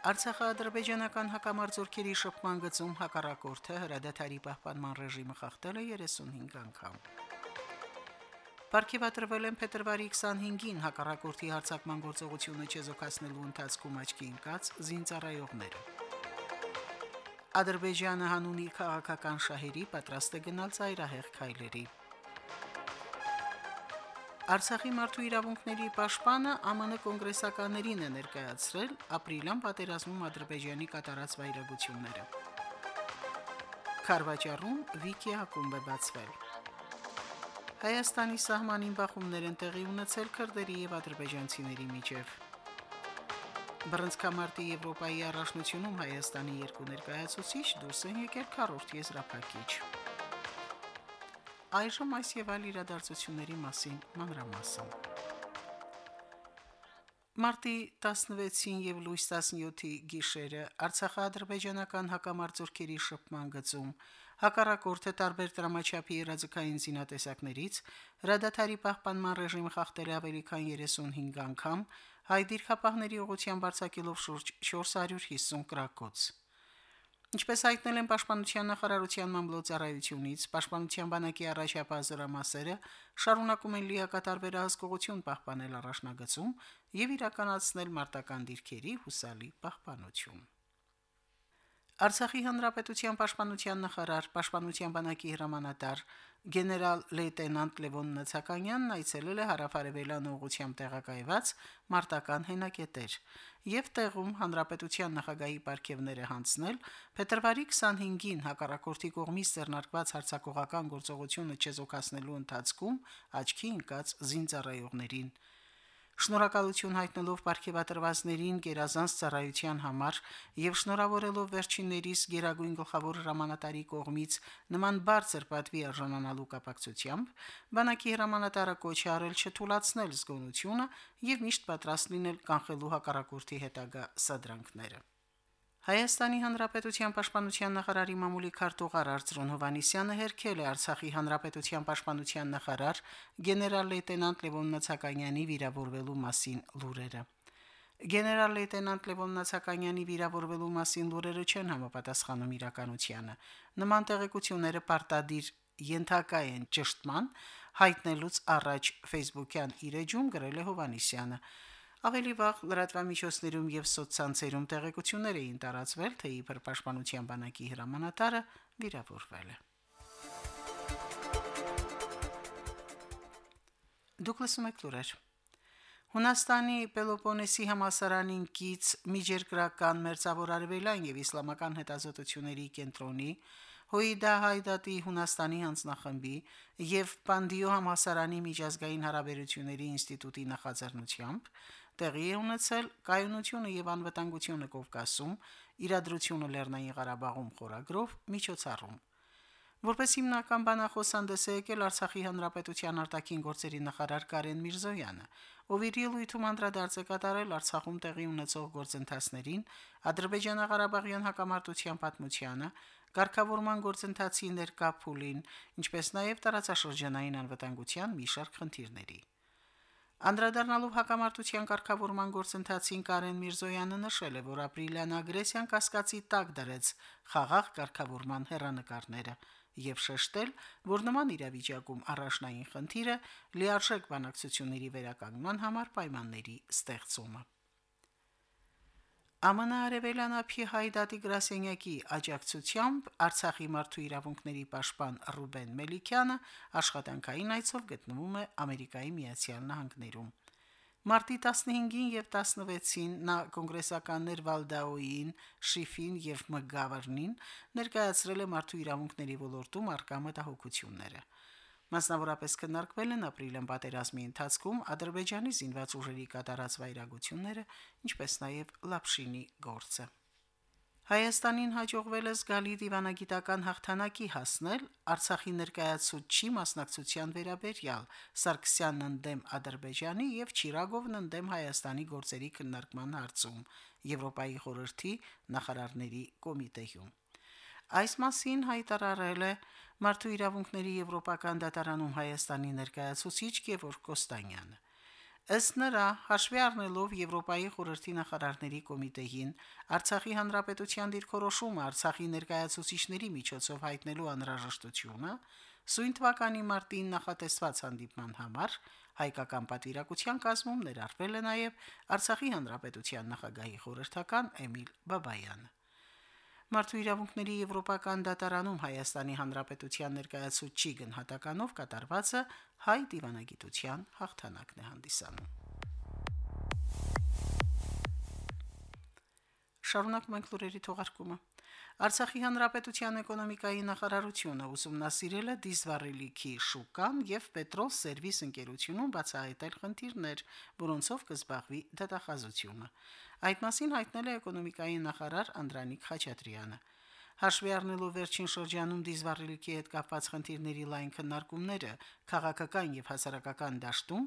Արցախա-ադրբեջանական հակամարտությունների շփման գծում հակառակորդը հրադադարի պահպանման ռեժիմը խախտել է 35 անգամ։ Պարքեվատրվել են փետրվարի 25-ին հակառակորդի հարձակման գործողությունը չեզոքացնելու ընթացքում աչքի ընկած զինծառայողները։ Ադրբեջանը հանունի քաղաքական շահերի պատրաստ է գնալ ծայրահեղ քայլերի։ Արցախի մարդու իրավունքների պաշտպանը ԱՄՆ կոնգրեսականներին է ներկայացրել ապրիլյան պատերազմում Ադրբեջանի կատարած վայրագությունները։ Խարվաճառում Վիկի ակումբ է բացվել։ Հայաստանի սահմանին բախումներ են տեղի ունեցել քրդերի եւ ադրբեջանցիների միջև։ Բրոնզկամարտի Եվրոպայի առաջնությունում Հայաստանի երկու ներկայացուցիչ դուրս են եկել քառորդ եզրափակիչ։ Այժմ այս եւ այլ իրադարձությունների մասին մանրամասն։ Մարտի 16-ին եւ լույս 17-ի գիշերը Արցախա-ադրբեջանական հակամարտությունների շփման գծում հակառակորդը տարբեր դրամաչափի երազկային զինատեսակներից հրադադարի պահպանման ռեժիմը խախտել ավելի քան 35 անգամ, հայ դիրքապահների ուղղությամբ արձակելով շուրջ 450 կրակոց։ Ինչպես հայտնել են Պաշտպանության նախարարության մամլոյցարայությունից, Պաշտպանության բանակի առաջապահ զորամասերը շարունակում են լիակատար վերահսկողություն պահպանել առաջնագծում եւ իրականացնել մարտական դիրքերի հուսալի պահպանություն։ Արցախի հանրապետության պաշտպանության նախարար, պաշտպանության բանակի հրամանատար գեներալ լեյտենանտ Լևոն Նացականյանն այցելել է հարավարևելյան ուղությամբ տեղակայված մարտական հենակետեր եւ տեղում հանրապետության նախագահի պարգևները հանձնել փետրվարի 25-ին հակառակորդի կողմից ձեռնարկված հարձակողական գործողությունը չեզոքացնելու ընթացքում աչքի ընկած զինծառայողներին Շնորհակալություն հայտնելով ապարքեվատրվածներին գերազանց ծառայության համար եւ շնորհավորելով վերջիններիս Գերագույն գլխավոր հրամանատարի կողմից նման բարձր պատվի արժանանալու կապակցությամբ, բանակի հրամանատարը կոչ արել չթույլատնել զգոնությունը եւ միշտ պատրաստ լինել կանխելու հակառակորդի հետագա սադրանքները։ Հայաստանի Հանրապետության Պաշտպանության նախարարի մամուլի քարտուղար Արծրուն Հովանիսյանը հերքել է Արցախի Հանրապետության Պաշտպանության նախարար գեներալ լեյտենանտ Լևոն Նացականյանի վիրավորվելու մասին լուրերը։ Գեներալ լեյտենանտ Լևոն Նացականյանի վիրավորվելու մասին լուրերը չեն համապատասխանում իրականությանը։ Նման տեղեկությունները պարտադիր ենթակա են ճշտման, հայտնելուց առաջ Facebook-յան իր էջում գրել է Հովանիսյանը։ Ավելի վաղ լրատվամիջոցներում եւ սոցցանցերում տեղեկություններ էին տարածվել, թե իբր պաշտպանության բանակի հրամանատարը վիրավորվել է։ Դուք լսում եք լուրեր։ Հունաստանի Պելոպոնեսի համասարանին կից միջերկրական մերձավոր արևելյան եւ իսլամական հետազոտությունների կենտրոնի Հույդա Հայդատի Հունաստանի հանձնախմբի եւ Պանդիո համասարանի միջազգային հարաբերությունների ինստիտուտի նախաձեռնությամբ տեղի է ունեցել կայունությունը եւ անվտանգությունը Կովկասում, իրադրությունը Լեռնային Ղարաբաղում խորագրով միջոցառում։ Որպես հիմնական բանախոս հանդես է եկել Արցախի հանրապետության արտաքին գործերի նախարար Կարեն Միրզոյանը, ով իր ելույթում անդրադարձ է կատարել Արցախում տեղի ունեցող գործընթացներին, Ադրբեջանա-Ղարաբաղյան հակամարտության պատմությանը, ղեկավարման գործընթացի ներկա փուլին, ինչպես նաև տարածաշրջանային անվտանգության մի շարք խնդիրների։ Անդրադառնալով հակամարտության կարգավորման գործընթացին Կարեն Միրզոյանը նշել է, որ ապրիլյան ագրեսիան կասկածի տակ դրեց խաղաղ կարգավորման հերանեկարները եւ շեշտել, որ նման իրավիճակում առաջնային խնդիրը լիարժեք բանակցությունների վերականգնման համար պայմանների ստեղծումը։ ԱՄՆ-արևելյան ափի Հայդատի գրասենյակի աջակցությամբ Արցախի մարդու իրավունքների պաշտպան Ռուբեն Մելիքյանը աշխատանքային այցով գտնվում է Ամերիկայի Միացյալ Նահանգներում։ Մարտի 15-ին եւ 16-ին նա կոնգրեսականներ Վալդաոին, Շիֆին եւ Մգավարնին ներկայացրել է մարդու իրավունքների ոլորտում արկա մտահոգությունները։ Մասնավորապես քննարկվել են ապրիլյան պատերազմի ընթացքում Ադրբեջանի զինված ուժերի կատարած վայրագությունները, ինչպես նաև Լապշինի գործը։ Հայաստանին հաջողվել է զգալի դիվանագիտական հաղթանակի հասնել Արցախի ներկայացուցչի մասնակցության վերաբերյալ Սարգսյանն ընդդեմ Ադրբեջանի եւ Չիրագովն ընդդեմ Հայաստանի գործերի քննարկման հարցում Եվրոպայի խորհրդի նախարարների կոմիտեում։ Այս մասին հայտարարել է Մարդու իրավունքների Եվրոպական դատարանում Հայաստանի ներկայացուցիչ Գևորգ Կոստանյանը։ Ըստ նրա, հաշվի առնելով Եվրոպայի խորհրդի նախարարների կոմիտեին Արցախի հանրապետության դիրքորոշումը Արցախի ներկայացուցիչների միջոցով հայտնելու անհրաժեշտությունը, սույն թվականի մարտին նախատեսված հանդիպման համար հայկական պատվիրակության կազմում ներառվել է նաև Արցախի հանրապետության նախագահի խորհրդական Էմիլ Բաբայանը։ Մարդու իրավունքների Եվրոպական դատարանում Հայաստանի Հանրապետության ներկայացուցիչ գնահատականով կատարվածը հայ դիվանագիտության հաղթանակն է հանդիսանում։ Շարունակում ենք լուրերի թողարկումը։ Արցախի հանրապետության էկոնոմիկայի նախարարությունը ուսումնասիրել է դիզվառելիքի շուկան եւ պետրոլ սերվիս ընկերությունում բացահայտել խնդիրներ, որոնցով կզբաղվի դատախազությունը։ Այդ մասին հայտնել է էկոնոմիկայի նախարար Անդրանիկ Խաչատրյանը։ Հաշվի առնելով վերջին շրջանում դիզվառելիքի հետ կապված խնդիրների լայն քննարկումները քաղաքական եւ հասարակական դաշտում,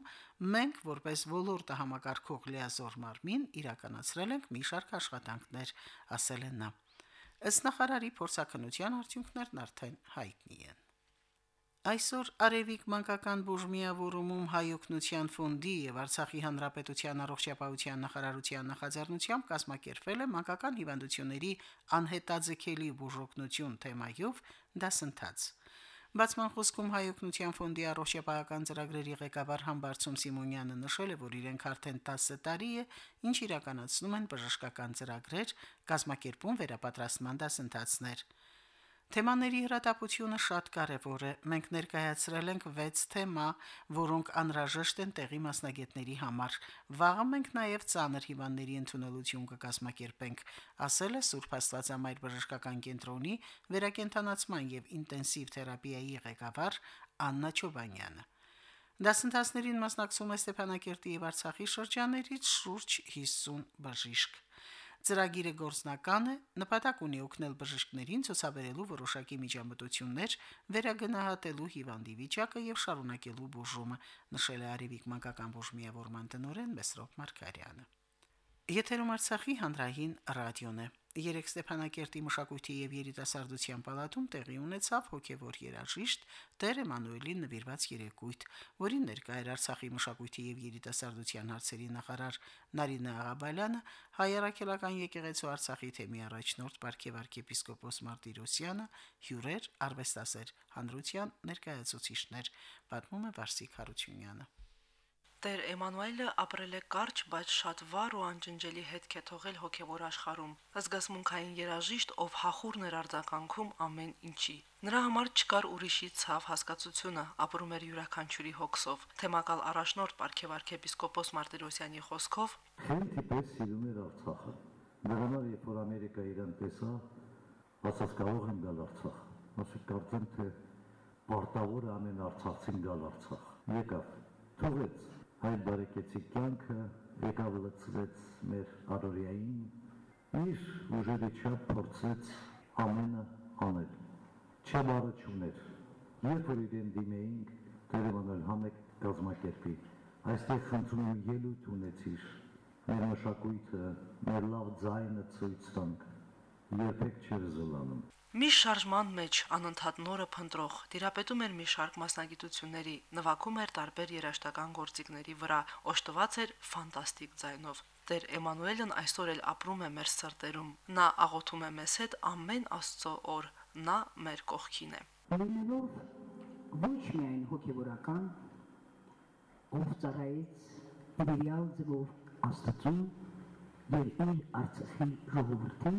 մենք որպես ոլորտը համակարգող լիազոր մարմին իրականացրել ենք մի շարք աշխատանքներ, ասել է նա։ Ըստ նախարարի փորձակնության արդյունքներն արդեն հայտնի են։ Այսօր Արևիկ մանկական բուժմիավորումում հայօգնության ֆոնդի եւ Արցախի հանրապետության առողջապահության նախարարության նախաձեռնությամբ կազմակերպվել է մանկական հիվանդությունների անհետաձգելի բուժօգնություն թեմայով դասընթաց։ Բացման խոսքում հայօգնության ֆոնդի առողջապահական ծրագրերի ղեկավար Համբարձում Սիմոնյանը նշել է, որ իրենք արդեն 10 տարի է, ինչ իրականացնում են բժշկական ծրագրեր, կազմակերպում վերապատրաստման դասընթացներ։ Թեմաների հրատապությունը շատ կարևոր է։ Մենք ներկայացրել ենք 6 թեմա, որոնք անհրաժեշտ են տեղի մասնագետների համար։ Վաղը մենք նաև ցաներ հիվանդների ընդունելություն կկազմակերպենք, ասել է Սուրբ Աստվածամայր բժշկական կենտրոնի վերակենդանացման եւ ինտենսիվ թերապիայի ղեկավար Աննա Չոբանյանը։ Դասընթացներին մասնակցում է Ստեփանակերտի եւ Արցախի շրջաններից շուրջ 50 բժիշկ։ Ծրագիրը գործնական է, նպատակ ունի օգնել բժիշկներին ցուցաբերելու որոշակի միջամտություններ, վերագնահատելու հիվանդի վիճակը եւ շարունակելու բուժումը, նշել է Արևիկ մանկական բուժմիավորման տնօրեն Մեսրոպ Մարկարյանը։ Եթերում Արցախի հանրային ռադիոն է։ Երեք Ստեփանակերտի մշակույթի եւ երիտասարդության պալատում տեղի ունեցավ հոգեվոր երաժիշտ Տեր Էմանուելին նվիրված երեկույթ, որին ներկա էր Արցախի մշակույթի եւ երիտասարդության հարցերի նախարար Նարինե Աղաբալյանը, հայարակելական եկեղեցու Արցախի թեմի առաջնորդ Պարքև arczepiskopos Մարտիրոսյանը, հյուրեր, արվեստասեր, հանրության ներկայացուցիչներ, պատմում է Վարսիկ Հարությունյանը։ Տեր Էմանուելը ապրել է կարճ, բայց շատ վառ ու անջնջելի հետք է թողել հոգևոր աշխարհում։ Զգացմունքային երաժիշտ, ով հախուռն էր արձագանքում ամեն ինչի։ Նրա համար չկար ուրիշի ցավ հասկացությունը, ապրում էր յուրաքանչյուրի հոգսով։ Թեմակալ առաջնորդ Պարքև arczepiskopos Մարտիրոսյանի խոսքով. «Խենթի պես սիրում էր Արցախը։ Նրանով երբ որ Ամերիկա իրան տեսա, ասաց կարող եմ գալ Արցախ։ Ասի կարծեմ թե պարտավոր է ամեն արցախցին գալ Արցախ։ Եկավ, թողեց հայ բարեկեցի կյանքը եկավ լցրեց մեր առօրյային իր ուժերի չափ փորձեց ամենը անել չէ բառը չուներ երբ որ իրեն դիմեինք Տերևանել համեք կազմակերպի այստեղ խնդրում եմ ելույթ ունեցիր մեր մշակույթը մեր լավ ձայնը ցույց տանք երբեք չեր զլանում Մի շարժման մեջ անընդհատ նորը փնտրող դիրապետում էր մի շարք մասնագիտությունների, նվագում էր տարբեր երաժշտական գործիքների վրա, օժտված էր ֆանտաստիկ ձայնով։ Տեր Էմանուելն այսօր էլ ապրում է մեր սրտերում։ Նա աղոթում է մեզ հետ ամեն Աստծո օր։ Նա մեր կողքին է։ Լինելով ոչ միայն հոգևորական, ով ծառայեց իդեալ ձգով Աստծուն եւ իր Արցախի ժողովրդին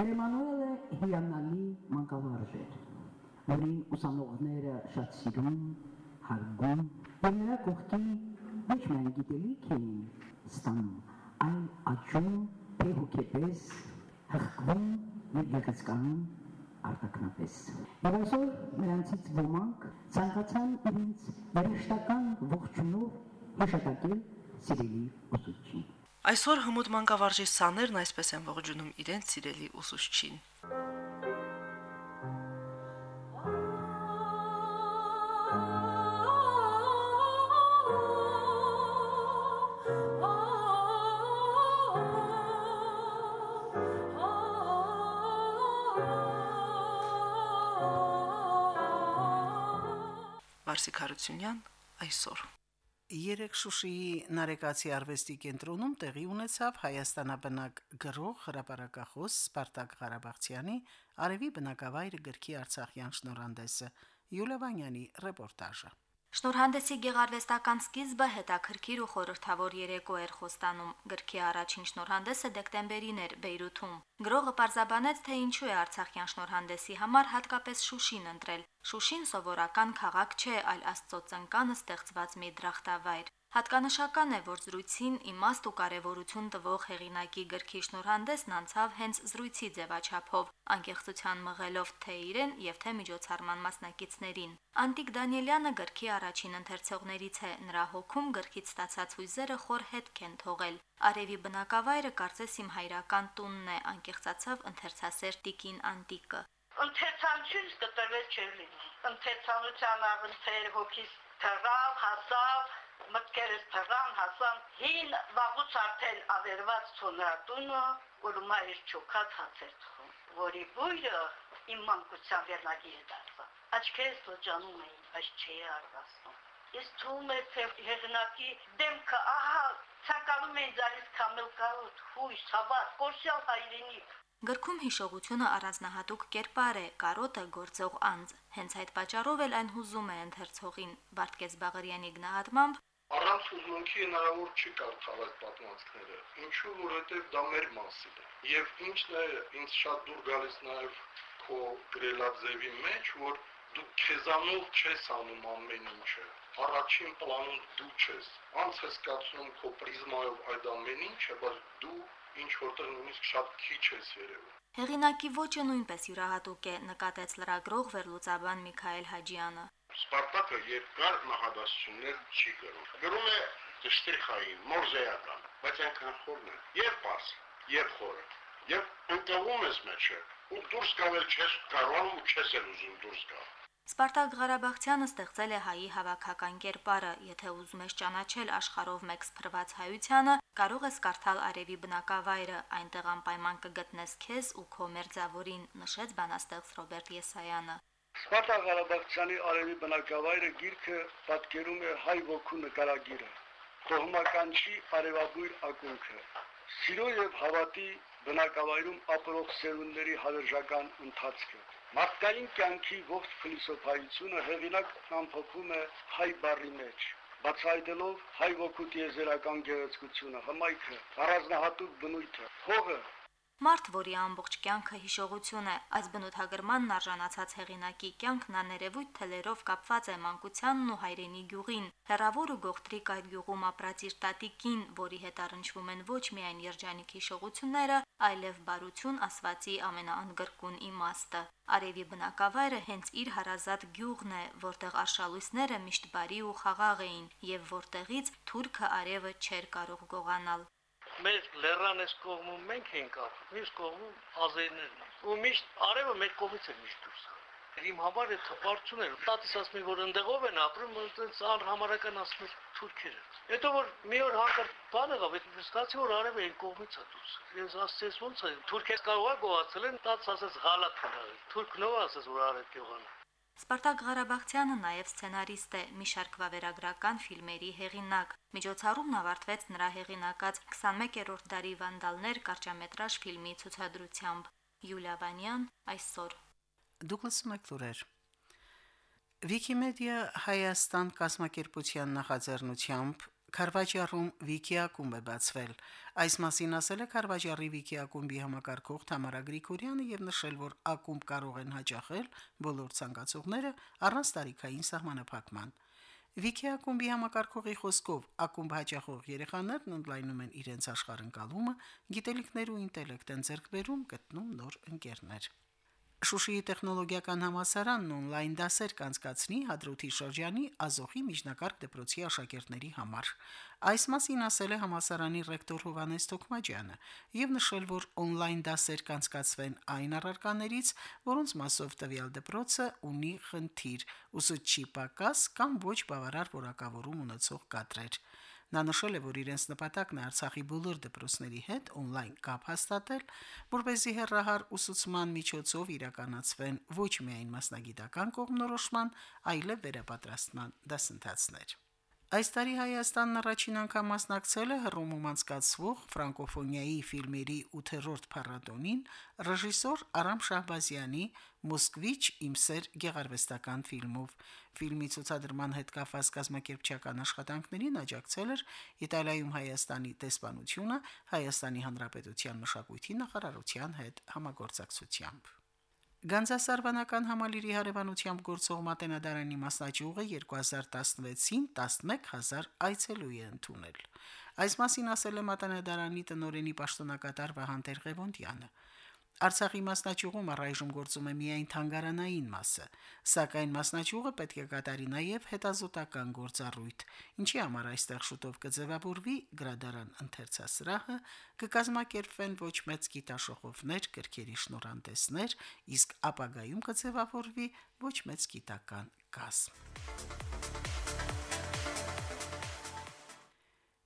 Էմանուելը հիանալի մանկավարժ էր, որին ուսանողները շատ սիրում, հարգում, եւ նրա կողքին ոչ միայն գիտելիք էին ստանում, այլ աճում, թե հոգեպես, հղկվում եւ գեղեցկանում արտակնապես։ Եվ այսօր նրանցից ոմանք ցանկացան իրենց երաշտական ողջունով հիշատակել սիրելի ուսուցչին։ Այսօր հմուտ մանկավարժի սաներն այսպես են ողջունում իրենց սիրելի ուսուցչին։ Վարսիկ Հարությունյան այսօր Երեք Շուշիի Նարեկացի արվեստի կենտրոնում տեղի ունեցավ Հայաստանաբնակ գրող հրապարակախոս Սպարտակ Ղարաբաղցյանի Արևի բնակավայրը գրքի Արցախյան շնորհանդեսը Յուլիա Վանյանի ռեպորտաժը Շնորհանդեսի գեղարվեստական սկիզբը հետաքրքիր ու խորհրդավոր երեկո էր խոստանում։ Գրքի առաջին շնորհանդեսը դեկտեմբերին էր Բեյրութում։ Գրողը պարզաբանեց, թե ինչու է Արցախյան շնորհանդեսի համար հատկապես Շուշին ընտրել։ Շուշին սովորական քաղաք չէ, այլ Աստծո ծնկանը ստեղծված մի դրախտավայր։ Հատկանշական է, որ զրույցին իմաստ ու կարևորություն տվող հեղինակի գրքի շնորհանդեսն անցավ հենց զրույցի ձևաչափով, անկեղծության մղելով թե իրեն եւ թե միջոցառման մասնակիցներին։ Անտիկ Դանիելյանը գրքի առաջին ընթերցողներից է, նրա հոգում գրքից ստացած հույզերը խոր հետք են թողել։ Արևի բնակավայրը կարծես իմ հայրական տունն է, անկեղծացավ ընթերցասեր Տիկին Անտիկը։ Ընթերցանությունս կտրվել չէր լինի։ Ընթերցանության աղընթեր հոգիս թռավ, հասավ, մտքերս թռան, հասան հին վաղուց արդեն ավերված ցոնրատունը, որում այր չոքած հացեր թխում, որի բույրը իմ մանկության վերնագիր է դարձա։ Աչքերս լճանում էին, բայց չէի արտասնում։ Ես թվում էր, թե հեղինակի դեմքը ահա ցանկանում էին ձանից կամել կարոտ, հույս, հավատ, կորսյալ հայրենիք։ Գրքում հիշողությունը առանձնահատուկ կերպար է, կարոտը գործող անձ։ Հենց այդ պատճառով էլ այն հուզում է ընթերցողին։ Վարդգես Բաղարյանի գնահատմամբ Առանց հուզմունքի հնարավոր չի կարդալ այդ պատմվածքները։ Ինչու, որովհետև դա մեր մասին է։ Եվ ինչն է ինձ շատ դուր գալիս նաև քո գրելաձևի մեջ, որ դու քեզանով չես անում ամեն ինչը։ Առաջին պլանում դու չես։ Անց ես կացնում քո պրիզմայով այդ ամեն ինչը, բայց դու ինչ որտեղ նույնիսկ շատ քիչ ես երևում։ Հեղինակի ոճը նույնպես յուրահատուկ է, նկատեց լրագրող վերլուծաբան Միքայել Հաջյանը։ Սպարտակը երկար նախադասություններ չի գրում։ Գրում է դշտրիխային, մորզեական, բայց այնքան խորն է։ Եվ պարզ, եւ խորը։ Եվ ընկալում ես մեջը, ու դուրս գալ չես կարողանում ու չես էլ ուզում դուրս գալ։ Սպարտակ Ղարաբաղցյանը ստեղծել է հայի հավաքական կերպարը, եթե ուզում ես ճանաչել աշխարհով մեկ սփռված հայությանը, կարող ես կարդալ Արևի բնակավայրը, այնտեղ անպայման կգտնես քեզ ու քո մերձավորին, նշեց բանաստեղծ Ռոբերտ Եսայանը։ Սպարտակ Ղարաբաղցյանի Արևի բնակավայրը գիրքը պատկերում է հայ ոգու նկարագիրը, կողմական չի արևաբույր ակունքը, սիրո եւ հավատի բնակավայրում ապրող սերունդների հավերժական ընթացքը։ Մարդկային կյանքի ողջ փիլիսոփայությունը հեղինակ ամփոփում է հայ բառի մեջ, բացահայտելով հայ ոգու տիեզերական գեղեցկությունը, հմայքը, առանձնահատուկ բնույթը, հողը, Մարդ, որի ամբողջ կյանքը հիշողություն է, այս բնութագրմանն արժանացած հեղինակի կյանքն աներևույթ թելերով կապված է մանկությանն ու հայրենի գյուղին։ Հերավոր ու գողտրիկ այդ գյուղում ապրած իր տատիկին, որի հետ առնչվում են ոչ միայն երջանիկ հիշողությունները, այլև բարություն ասվածի ամենաանդգրկուն իմաստը։ Արևի բնակավայրը հենց իր հարազատ գյուղն է, որտեղ արշալույսները միշտ բարի ու խաղաղ էին եւ որտեղից թուրքը արևը չէր կարող գողանալ մեր լեռան այս կողմում մենք ենք ապրում, մյուս կողմում ազերներն։ Ու միշտ արևը մեր կողմից է միշտ դուրս Իմ համար է թպարություն է։ Տատիս ասում է, որ ընդեղով են ապրում, այնպես անհամարական ասում է թուրքերը։ Հետո որ մի օր հանկարծ բան եղավ, այդ ստացի որ արևը այն կողմից է դուրս։ Ես ասեցի ոնց է, թուրքերը կարող է գողացել են, տաց ասես գալատ քնալ։ Թուրքնով ասես որ արև գողան։ Սպարտակ Ղարաբաղցյանը նաև սցենարիստ է, մի շարք վավերագրական ֆիլմերի հեղինակ։ Միջոցառումն ավարտվեց նրա հեղինակած 21-րդ դարի վանդալներ կարճամետրաժ ֆիլմի ցուցադրությամբ։ Յուլիա Վանյան այսօր։ Դուգլաս Մակլուրեր Wikimedia Հայաստան կազմակերպության նախաձեռնությամբ Խարվաճառում Վիկիակում է բացվել։ Այս մասին ասել է Խարվաճառի Վիկիակումբի համակարգող Թամարա Գրիգորյանը եւ նշել, որ ակումբ կարող են հաջախել բոլոր ցանկացողները առանց տարիքային սահմանափակման։ Վիկիակումբի համակարգողի խոսքով ակումբ հաջախող երեխաներն ընդլայնում են իրենց աշխարհընկալումը, գիտելիքներ ու ինտելեկտ են ձեռք բերում, գտնում նոր ընկերներ։ Շուշիի տեխնոլոգիական համալսարանն on-line դասեր կանցկացնի Հադրութի շրջանի Ազոխի միջնակարգ դպրոցի աշակերտների համար։ Այս մասին ասել է համալսարանի ռեկտոր Հովանես Տոկմաջյանը եւ նշել, որ on-line դասեր կանցկացվեն այն առարկաներից, որոնց մասով տվյալ դպրոցը ունի խնդիր՝ ուսուցչի պակաս կամ ոչ բավարար որակավորում ունեցող կադրեր։ Նա նշել է, որ իրենց նպատակն է Արցախի բոլոր դպրոցների հետ on-line կապ հաստատել, որ เป զի հերրահար ուսուցման միջոցով իրականացվեն ոչ միայն մասնագիտական կողմնորոշման, այլև վերապատրաստման դասընթացներ։ Այս տարի Հայաստանն առաջին անգամ մասնակցել է Հռոմում անցկացվող ֆրանկոֆոնիայի ֆիլմերի 8-րդ փառատոնին ռեժիսոր Արամ Շահբազյանի Մոսկվիչ իմ սեր գեղարվեստական ֆիլմով։ Ֆիլմի ցուցադրման հետ կապված կազմակերպչական աշխատանքներին աջակցել էր Իտալիայում Հայաստանի տեսփանությունը Հայաստանի Հանրապետության մշակույթի նախարարության հետ համագործակցությամբ։ Գանձասարվանական համալիրի հարևանությամբ գործող մատենադարանի մասնաճյուղը 2016-ին 11000 այցելու է ընդունել։ Այս մասին ասել է մատենադարանի տնօրենի պաշտոնակատար Վահան Տեր-Ղևոնդյանը։ Արցախի մասնաճյուղում առայժմ գործում է միայն թանգարանային մասը, սակայն մասնաճյուղը պետք է կատարի նաև հետազոտական գործառույթ, ինչի համար այստեղ շուտով կձևավորվի գրադարան ընթերցասրահը, կկազմակերպվեն ոչ մեծ գիտաշխոհներ, գրքերի շնորհանդեսներ, իսկ ապագայում կձևավորվի ոչ մեծ գիտական կազմ։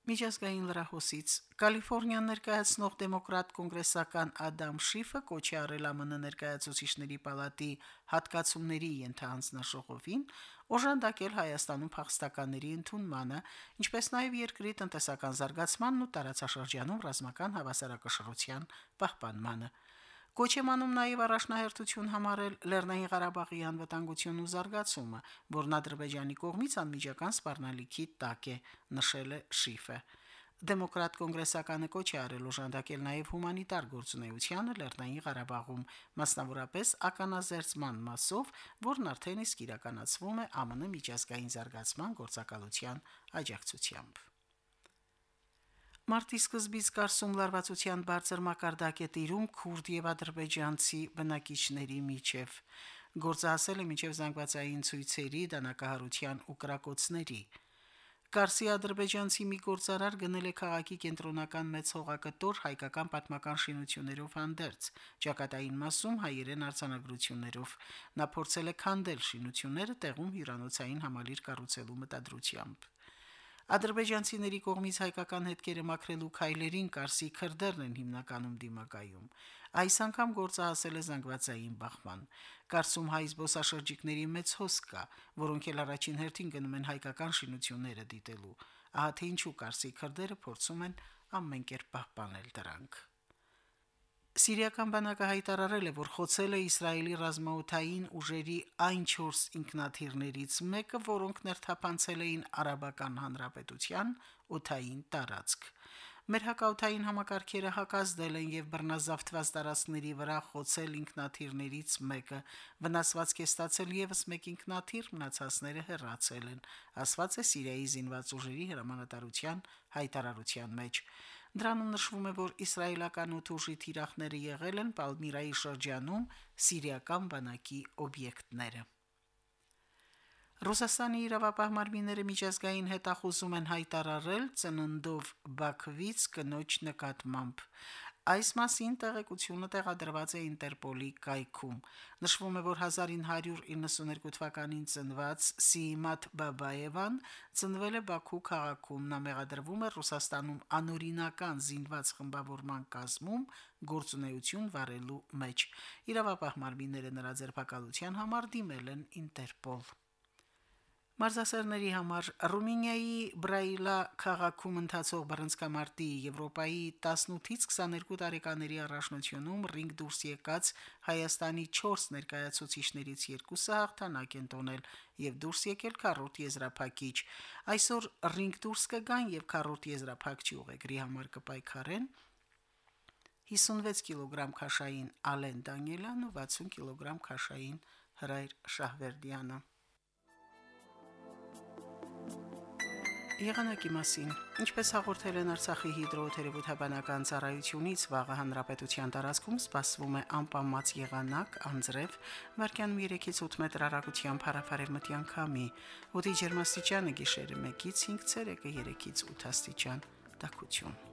Միջազգային լրահոսից Կալիֆոռնիան ներկայացնող դեմոկրատ կոնգրեսական Ադամ Շիֆը կոչ է արել ԱՄՆ ներկայացուցիչների պալատի հատկացումների ենթահանձնաժողովին օժանդակել Հայաստանում փախստականների ընդունմանը, ինչպես նաև երկրի տնտեսական զարգացմանն ու տարածաշրջանում ռազմական հավասարակշռության պահպանմանը։ Կոչ եմ անում նաև առաջնահերթություն համարել Լեռնային Ղարաբաղի անվտանգությունն ու զարգացումը, որն Ադրբեջանի կողմից անմիջական սպառնալիքի տակ է, նշել է Շիֆը։ Դեմոկրատ կոնգրեսականը կոչ է արել օժանդակել նաև հումանիտար գործունեությանը Լեռնային Ղարաբաղում, մասնավորապես ականազերծման մասով, որն արդեն իսկ իրականացվում է ԱՄՆ միջազգային զարգացման գործակալության աջակցությամբ։ Մարտի սկզբից Կարսում լարվածության բարձր մակարդակ է տիրում քուրդ եւ ադրբեջանցի բնակիչների միջև։ Գործը հասել է միջև զանգվածային ցույցերի, դանակահարության ու կրակոցների։ Կարսի ադրբեջանցի մի գործարար գնել է քաղաքի կենտրոնական մեծ հողակտոր հայկական պատմական շինություններով հանդերձ, ճակատային մասում հայերեն արձանագրություններով։ Նա փորձել է քանդել շինությունները տեղում հյուրանոցային համալիր կառուցելու մտադրությամբ։ Ադրբեջանցիների կողմից հայկական հետքերը մաքրելու քայլերին Կարսի քրդերն են հիմնականում դիմակայում։ Այս անգամ գործը հասել է զանգվածային բախման։ Կարսում հայ զբոսաշրջիկների մեծ հոսք կա, որոնք էլ առաջին հերթին գնում են հայկական շինությունները դիտելու։ Ահա թե ինչու Կարսի քրդերը փորձում են ամեն կերպ պահպանել դրանք։ Սիրիական բանակը հայտարարել է, որ խոցել է Իսրայելի ռազմաօթային ուժերի այն 4 ինքնաթիռներից մեկը, որոնք ներթափանցել էին Արաբական Հանրապետության օթային տարածք։ Մեր հակաօթային համակարգերը հակազդել են եւ բռնազավթված տարածքների վրա խոցել ինքնաթիռներից մեկը։ Վնասվածք է ստացել եւս մեկ ինքնաթիռ, մնացածները հեռացել են, ասված է Սիրիայի զինված ուժերի հրամանատարության հայտարարության մեջ։ Դրանում նշվում է, որ իսրայելական օթուժի թիրախները եղել են Պալմիրայի շրջանում սիրիական բանակի օբյեկտները։ Ռուսաստանի իրավապահ մարմինները միջազգային հետախուզում են հայտարարել ծննդով Բաքվից կնոջ նկատմամբ։ Այս մասին տեղեկությունը տեղադրված է Ինտերպոլի կայքում։ Նշվում է, որ 1992 թվականին ծնված Սիիմատ Բաբաևան ծնվել է Բաքու քաղաքում։ Նա մեղադրվում է Ռուսաստանում անօրինական զինված խմբավորման կազմում գործունեություն վարելու մեջ։ Իրավապահ մարմինները նրա ձերբակալության համար դիմել են Ինտերպոլ։ Մարզասերների համար Ռումինիայի Բրայլա քաղաքում ընթացող բռնցքամարտի Եվրոպայի 18-ից 22 տարեկաների առաջնությունում ռինգ դուրս եկած Հայաստանի 4 ներկայացուցիչներից երկուսը հաղթանակ են տոնել եւ դուրս եկել քառորդ եզրափակիչ։ Այսօր ռինգ դուրս կգան եւ քառորդ եզրափակչի ուղեգրի համար կպայքարեն 56 կիլոգրամ քաշային Ալեն Դանիելյանը 60 կիլոգրամ քաշային Հրայր Շահվերդյանը Եղանակի մասին Ինչպես հաղորդել են Արցախի հիդրոթերապևտաբանական ծառայությունից, վաղը հանրապետության տարածքում սպասվում է անպամած եղանակ, անձրև, վարկյանում 3-ից 8 մետր հեռագությամբ հարավարևմտյան քամի, օդի ջերմաստիճանը գիշերը 1-ից 5 ցելսիուսը 3-ից 8 աստիճան, տաքություն։